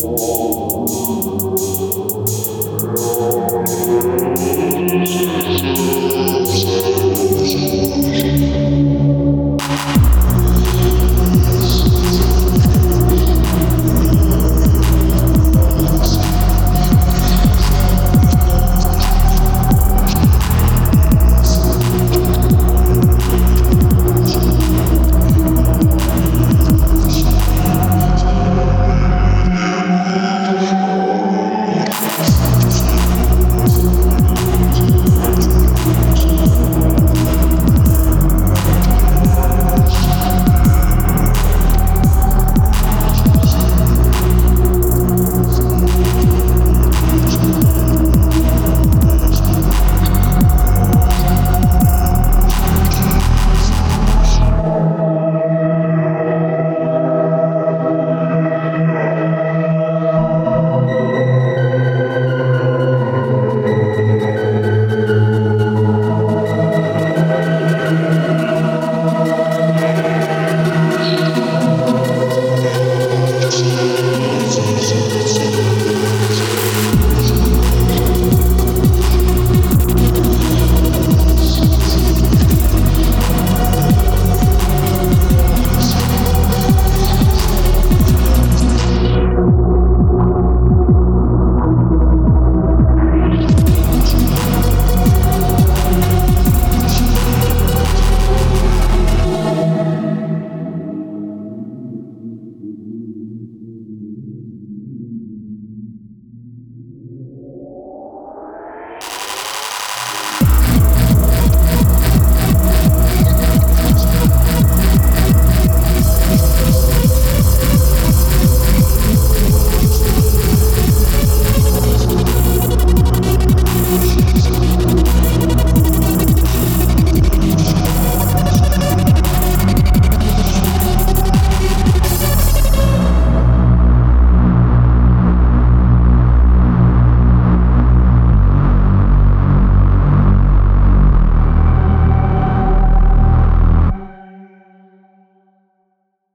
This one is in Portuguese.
Senhor.